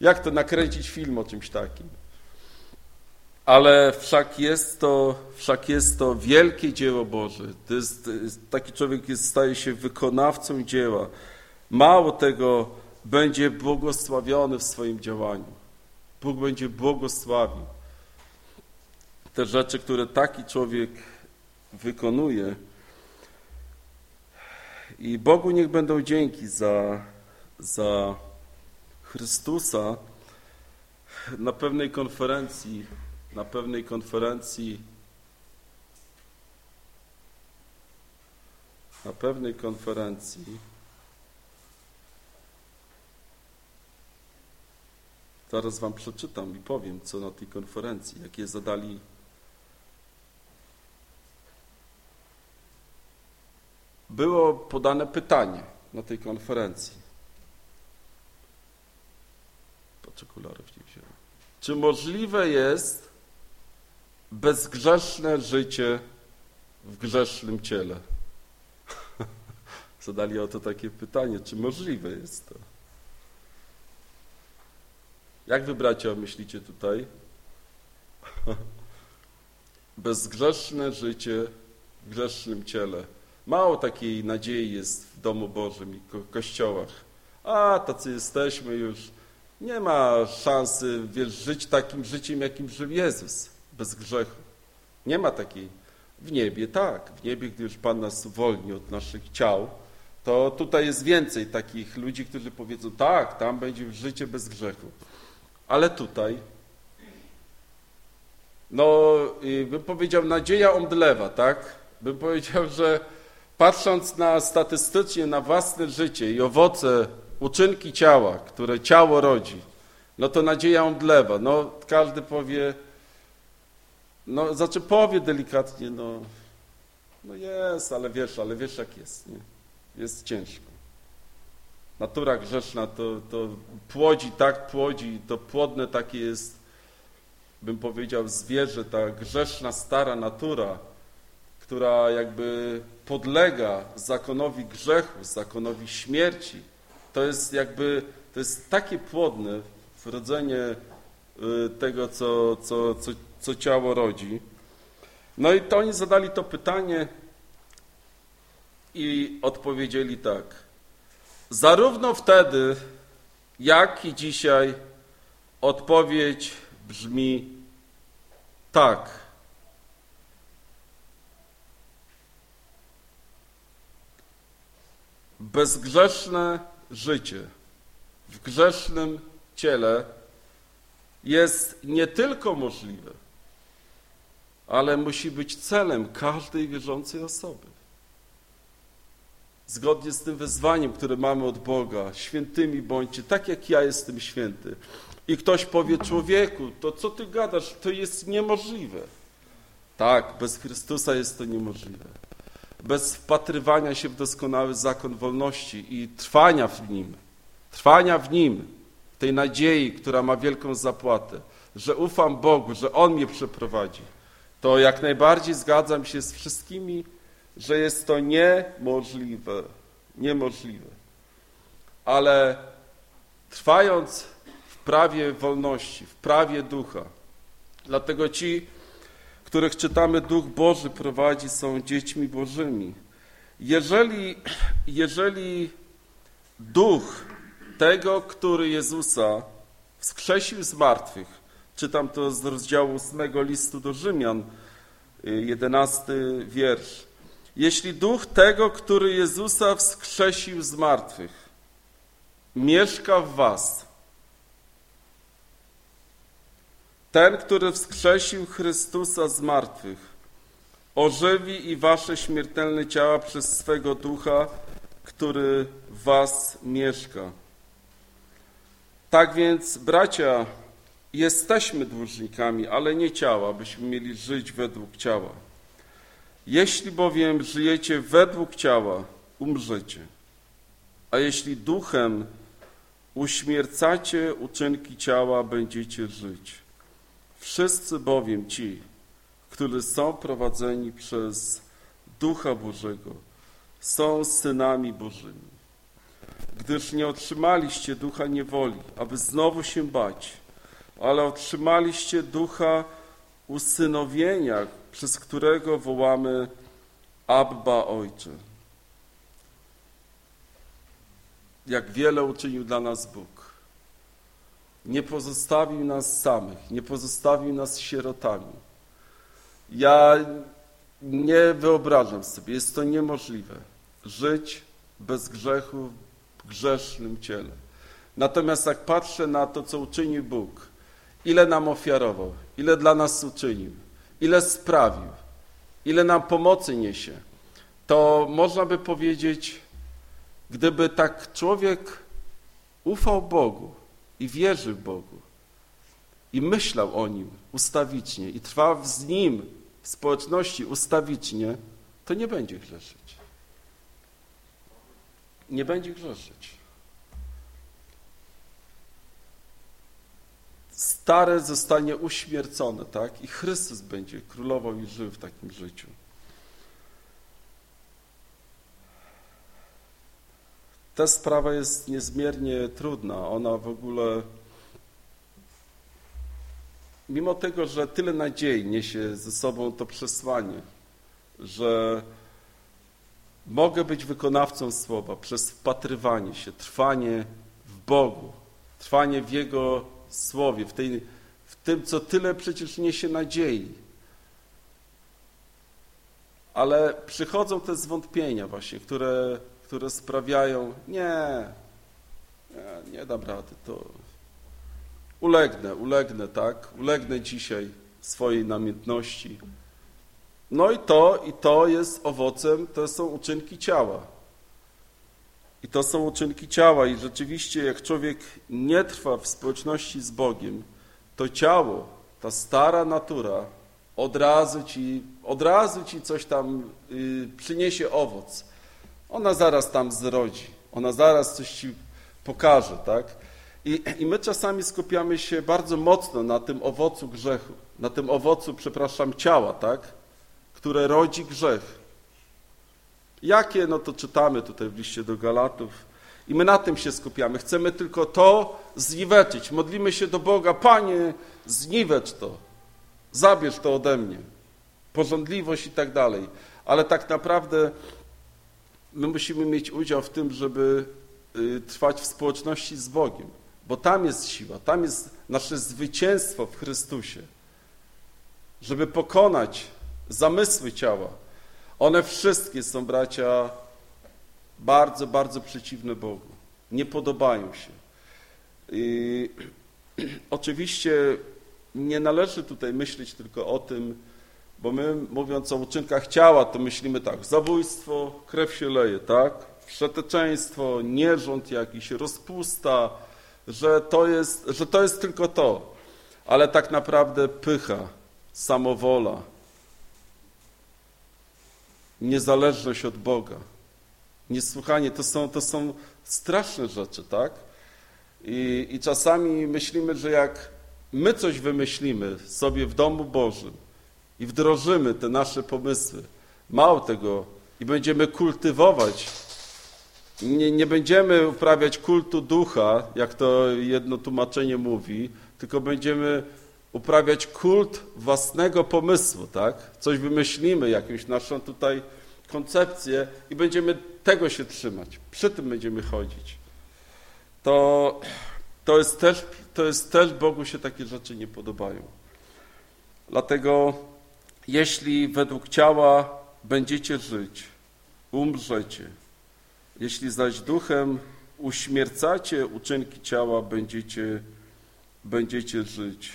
Jak to nakręcić film o czymś takim? Ale wszak jest to, wszak jest to wielkie dzieło Boże. To jest, taki człowiek jest, staje się wykonawcą dzieła. Mało tego, będzie błogosławiony w swoim działaniu. Bóg będzie błogosławił. Te rzeczy, które taki człowiek wykonuje. I Bogu niech będą dzięki za, za Chrystusa na pewnej konferencji, na pewnej konferencji, na pewnej konferencji. Zaraz wam przeczytam i powiem, co na tej konferencji, jakie zadali było podane pytanie na tej konferencji. Czy możliwe jest bezgrzeszne życie w grzesznym ciele? Zadali o to takie pytanie, czy możliwe jest to? Jak wy, bracia, myślicie tutaj? Bezgrzeszne życie w grzesznym ciele. Mało takiej nadziei jest w domu Bożym i ko kościołach. A, tacy jesteśmy już, nie ma szansy wiesz, żyć takim życiem, jakim żył Jezus, bez grzechu. Nie ma takiej. W niebie tak, w niebie, gdy już Pan nas uwolni od naszych ciał, to tutaj jest więcej takich ludzi, którzy powiedzą, tak, tam będzie życie bez grzechu. Ale tutaj no bym powiedział, nadzieja omdlewa, tak? Bym powiedział, że patrząc na statystycznie na własne życie i owoce, uczynki ciała, które ciało rodzi, no to nadzieja omdlewa. No każdy powie, no znaczy powie delikatnie, no, no jest, ale wiesz, ale wiesz jak jest, nie? Jest ciężko. Natura grzeszna to, to płodzi, tak płodzi, to płodne takie jest, bym powiedział, zwierzę, ta grzeszna, stara natura, która jakby podlega zakonowi grzechu, zakonowi śmierci. To jest jakby, to jest takie płodne wrodzenie y, tego, co, co, co, co ciało rodzi. No i to oni zadali to pytanie i odpowiedzieli tak. Zarówno wtedy, jak i dzisiaj odpowiedź brzmi tak. Bezgrzeszne życie w grzesznym ciele jest nie tylko możliwe, ale musi być celem każdej wierzącej osoby. Zgodnie z tym wezwaniem, które mamy od Boga, świętymi bądźcie, tak jak ja jestem święty. I ktoś powie, człowieku, to co ty gadasz, to jest niemożliwe. Tak, bez Chrystusa jest to niemożliwe. Bez wpatrywania się w doskonały zakon wolności i trwania w nim, trwania w nim, tej nadziei, która ma wielką zapłatę, że ufam Bogu, że On mnie przeprowadzi to jak najbardziej zgadzam się z wszystkimi, że jest to niemożliwe. Niemożliwe. Ale trwając w prawie wolności, w prawie ducha, dlatego ci, których czytamy Duch Boży prowadzi, są dziećmi Bożymi. Jeżeli, jeżeli duch tego, który Jezusa wskrzesił z martwych, Czytam to z rozdziału 8 listu do Rzymian, 11 y, wiersz. Jeśli duch tego, który Jezusa wskrzesił z martwych, mieszka w was, ten, który wskrzesił Chrystusa z martwych, ożywi i wasze śmiertelne ciała przez swego ducha, który w was mieszka. Tak więc, bracia, Jesteśmy dłużnikami, ale nie ciała, byśmy mieli żyć według ciała. Jeśli bowiem żyjecie według ciała, umrzecie. A jeśli duchem uśmiercacie uczynki ciała, będziecie żyć. Wszyscy bowiem ci, którzy są prowadzeni przez Ducha Bożego, są synami Bożymi. Gdyż nie otrzymaliście ducha niewoli, aby znowu się bać, ale otrzymaliście ducha usynowienia, przez którego wołamy Abba Ojcze. Jak wiele uczynił dla nas Bóg. Nie pozostawił nas samych, nie pozostawił nas sierotami. Ja nie wyobrażam sobie, jest to niemożliwe, żyć bez grzechu w grzesznym ciele. Natomiast jak patrzę na to, co uczynił Bóg, ile nam ofiarował, ile dla nas uczynił, ile sprawił, ile nam pomocy niesie, to można by powiedzieć, gdyby tak człowiek ufał Bogu i wierzył Bogu i myślał o Nim ustawicznie i trwał z Nim w społeczności ustawicznie, to nie będzie grzeszyć. Nie będzie grzeszyć. stare zostanie uśmiercone, tak? I Chrystus będzie królował i żył w takim życiu. Ta sprawa jest niezmiernie trudna. Ona w ogóle, mimo tego, że tyle nadziei niesie ze sobą to przesłanie, że mogę być wykonawcą słowa przez wpatrywanie się, trwanie w Bogu, trwanie w Jego słowie, w, tej, w tym, co tyle przecież niesie nadziei. Ale przychodzą te zwątpienia właśnie, które, które sprawiają, nie, nie, nie dam rady, to ulegnę, ulegnę, tak, ulegnę dzisiaj, swojej namiętności. No i to, i to jest owocem, to są uczynki ciała. I to są uczynki ciała i rzeczywiście jak człowiek nie trwa w społeczności z Bogiem, to ciało, ta stara natura od razu ci, od razu ci coś tam y, przyniesie owoc. Ona zaraz tam zrodzi, ona zaraz coś ci pokaże, tak? I, I my czasami skupiamy się bardzo mocno na tym owocu grzechu, na tym owocu, przepraszam, ciała, tak? Które rodzi grzech. Jakie? No to czytamy tutaj w liście do Galatów. I my na tym się skupiamy. Chcemy tylko to zniweczyć. Modlimy się do Boga, Panie, zniwecz to. Zabierz to ode mnie. Porządliwość i tak dalej. Ale tak naprawdę my musimy mieć udział w tym, żeby y, trwać w społeczności z Bogiem. Bo tam jest siła, tam jest nasze zwycięstwo w Chrystusie. Żeby pokonać zamysły ciała one wszystkie są, bracia, bardzo, bardzo przeciwne Bogu. Nie podobają się. I oczywiście nie należy tutaj myśleć tylko o tym, bo my mówiąc o uczynkach ciała, to myślimy tak, zabójstwo, krew się leje, tak? Wszeteczeństwo, nierząd jakiś, rozpusta, że to jest, że to jest tylko to. Ale tak naprawdę pycha, samowola, niezależność od Boga, niesłuchanie, to są, to są straszne rzeczy, tak? I, I czasami myślimy, że jak my coś wymyślimy sobie w domu Bożym i wdrożymy te nasze pomysły, mało tego, i będziemy kultywować, nie, nie będziemy uprawiać kultu ducha, jak to jedno tłumaczenie mówi, tylko będziemy uprawiać kult własnego pomysłu, tak? Coś wymyślimy, jakąś naszą tutaj koncepcję i będziemy tego się trzymać. Przy tym będziemy chodzić. To, to, jest też, to jest też Bogu się takie rzeczy nie podobają. Dlatego jeśli według ciała będziecie żyć, umrzecie. Jeśli zaś duchem uśmiercacie uczynki ciała, będziecie, będziecie żyć.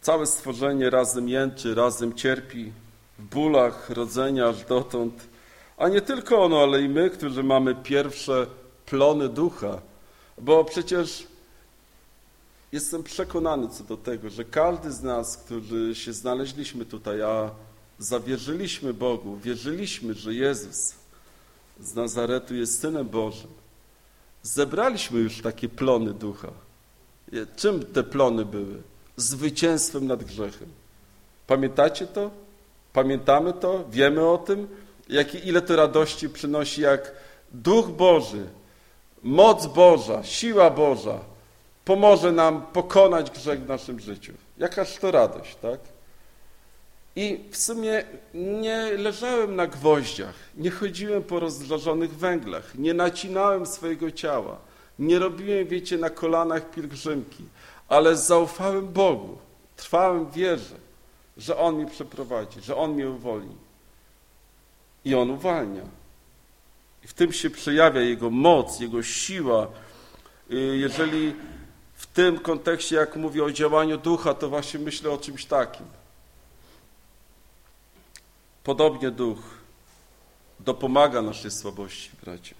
Całe stworzenie razem jęczy, razem cierpi w bólach rodzenia aż dotąd. A nie tylko ono, ale i my, którzy mamy pierwsze plony ducha. Bo przecież jestem przekonany co do tego, że każdy z nas, którzy się znaleźliśmy tutaj, a zawierzyliśmy Bogu, wierzyliśmy, że Jezus z Nazaretu jest Synem Bożym, zebraliśmy już takie plony ducha. Czym te plony były? zwycięstwem nad grzechem. Pamiętacie to? Pamiętamy to? Wiemy o tym? Jak, ile to radości przynosi, jak Duch Boży, moc Boża, siła Boża pomoże nam pokonać grzech w naszym życiu. Jakaż to radość, tak? I w sumie nie leżałem na gwoździach, nie chodziłem po rozżarzonych węglach, nie nacinałem swojego ciała, nie robiłem, wiecie, na kolanach pielgrzymki, ale zaufałem Bogu, trwałem w wierze, że On mnie przeprowadzi, że On mnie uwolni. I On uwalnia. I w tym się przejawia Jego moc, Jego siła. Y, jeżeli w tym kontekście, jak mówię o działaniu ducha, to właśnie myślę o czymś takim. Podobnie duch dopomaga naszej słabości, bracia.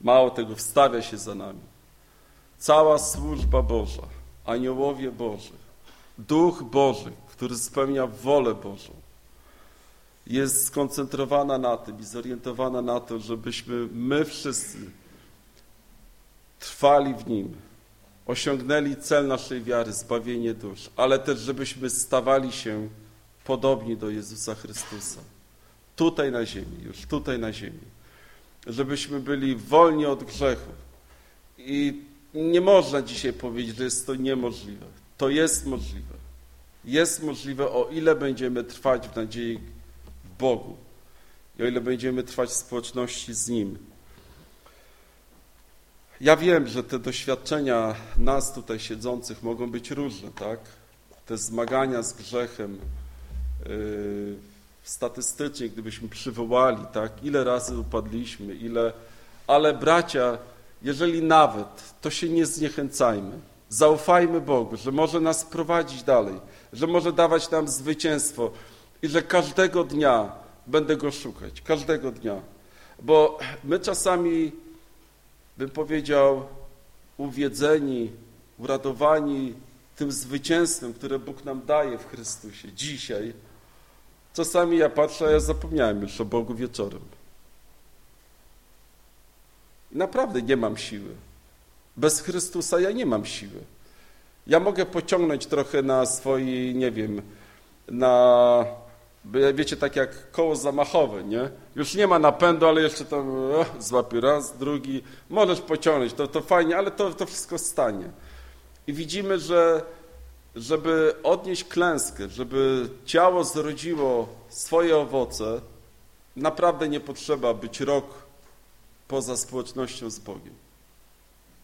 Mało tego, wstawia się za nami. Cała służba Boża, aniołowie Boży, Duch Boży, który spełnia wolę Bożą, jest skoncentrowana na tym i zorientowana na to, żebyśmy my wszyscy trwali w Nim, osiągnęli cel naszej wiary, zbawienie dusz, ale też żebyśmy stawali się podobni do Jezusa Chrystusa. Tutaj na ziemi, już tutaj na ziemi żebyśmy byli wolni od grzechu. I nie można dzisiaj powiedzieć, że jest to niemożliwe. To jest możliwe. Jest możliwe, o ile będziemy trwać w nadziei w Bogu i o ile będziemy trwać w społeczności z Nim. Ja wiem, że te doświadczenia nas tutaj siedzących mogą być różne, tak? Te zmagania z grzechem, yy, statystycznie, gdybyśmy przywołali, tak, ile razy upadliśmy, ile, ale bracia, jeżeli nawet, to się nie zniechęcajmy. Zaufajmy Bogu, że może nas prowadzić dalej, że może dawać nam zwycięstwo i że każdego dnia będę Go szukać, każdego dnia. Bo my czasami, bym powiedział, uwiedzeni, uradowani tym zwycięstwem, które Bóg nam daje w Chrystusie dzisiaj, czasami ja patrzę, a ja zapomniałem już o Bogu wieczorem. I naprawdę nie mam siły. Bez Chrystusa ja nie mam siły. Ja mogę pociągnąć trochę na swojej, nie wiem, na, wiecie, tak jak koło zamachowe, nie? Już nie ma napędu, ale jeszcze tam o, złapię raz, drugi. Możesz pociągnąć, to, to fajnie, ale to, to wszystko stanie. I widzimy, że żeby odnieść klęskę, żeby ciało zrodziło swoje owoce, naprawdę nie potrzeba być rok poza społecznością z Bogiem.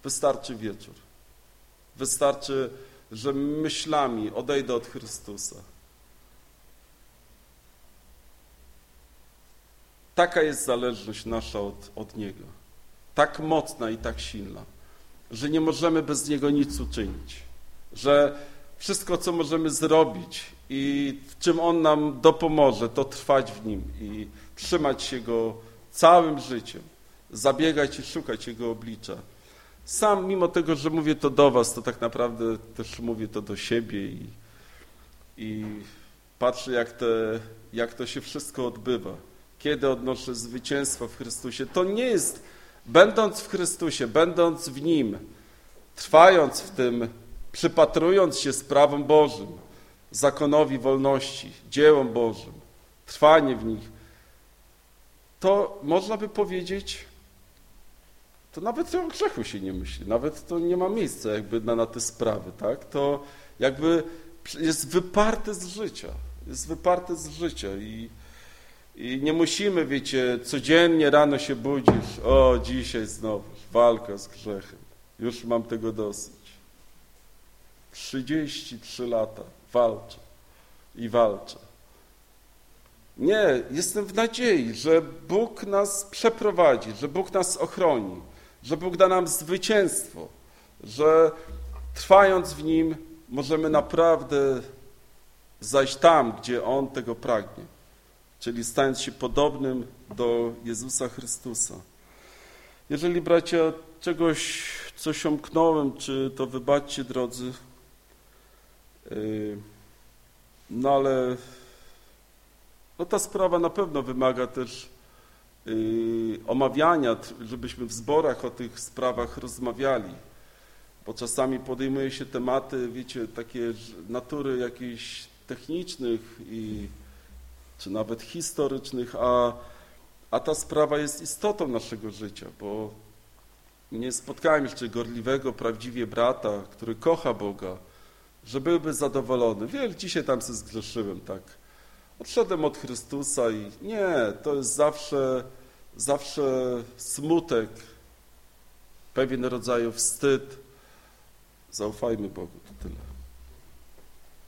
Wystarczy wieczór. Wystarczy, że myślami odejdę od Chrystusa. Taka jest zależność nasza od, od Niego. Tak mocna i tak silna, że nie możemy bez Niego nic uczynić. Że wszystko, co możemy zrobić i w czym On nam dopomoże, to trwać w Nim i trzymać się Go całym życiem, zabiegać i szukać Jego oblicza. Sam, mimo tego, że mówię to do Was, to tak naprawdę też mówię to do siebie i, i patrzę, jak, te, jak to się wszystko odbywa. Kiedy odnoszę zwycięstwo w Chrystusie. To nie jest, będąc w Chrystusie, będąc w Nim, trwając w tym, przypatrując się sprawom Bożym, zakonowi wolności, dziełom Bożym, trwanie w nich, to można by powiedzieć, to nawet o grzechu się nie myśli, nawet to nie ma miejsca jakby na, na te sprawy, tak? To jakby jest wyparte z życia, jest wyparte z życia i, i nie musimy, wiecie, codziennie rano się budzisz, o, dzisiaj znowu walka z grzechem, już mam tego dosyć. 33 lata walczę i walczę. Nie, jestem w nadziei, że Bóg nas przeprowadzi, że Bóg nas ochroni, że Bóg da nam zwycięstwo, że trwając w Nim możemy naprawdę zajść tam, gdzie On tego pragnie, czyli stając się podobnym do Jezusa Chrystusa. Jeżeli, bracia, czegoś, coś omknąłem, czy to wybaczcie, drodzy, Yy, no ale no ta sprawa na pewno wymaga też yy, omawiania, żebyśmy w zborach o tych sprawach rozmawiali, bo czasami podejmuje się tematy, wiecie, takie natury jakichś technicznych i czy nawet historycznych, a, a ta sprawa jest istotą naszego życia, bo nie spotkałem jeszcze gorliwego, prawdziwie brata, który kocha Boga, że byłby zadowolony. Wiel, dzisiaj tam się zgrzeszyłem, tak. Odszedłem od Chrystusa i nie, to jest zawsze, zawsze smutek, pewien rodzaj wstyd. Zaufajmy Bogu.